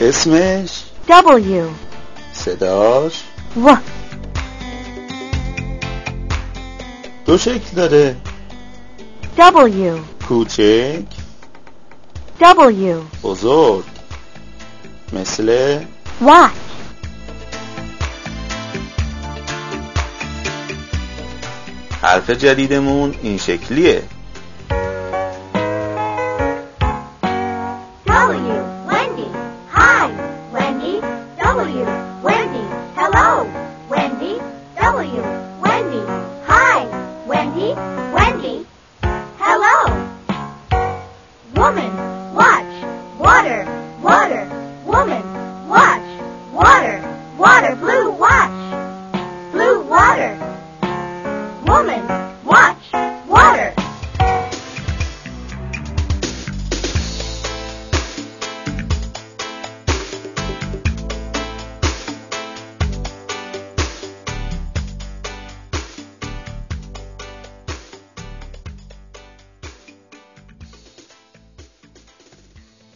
اسمش؟ W صداش؟ W دو شکل داره. W کوچک. W بزرگ. مثل؟ Watch حرف جدیدمون این شکلیه. Wendy. Hello. Woman, watch. Water, water. Woman, watch. Water, water. Blue, watch. Blue water. Woman,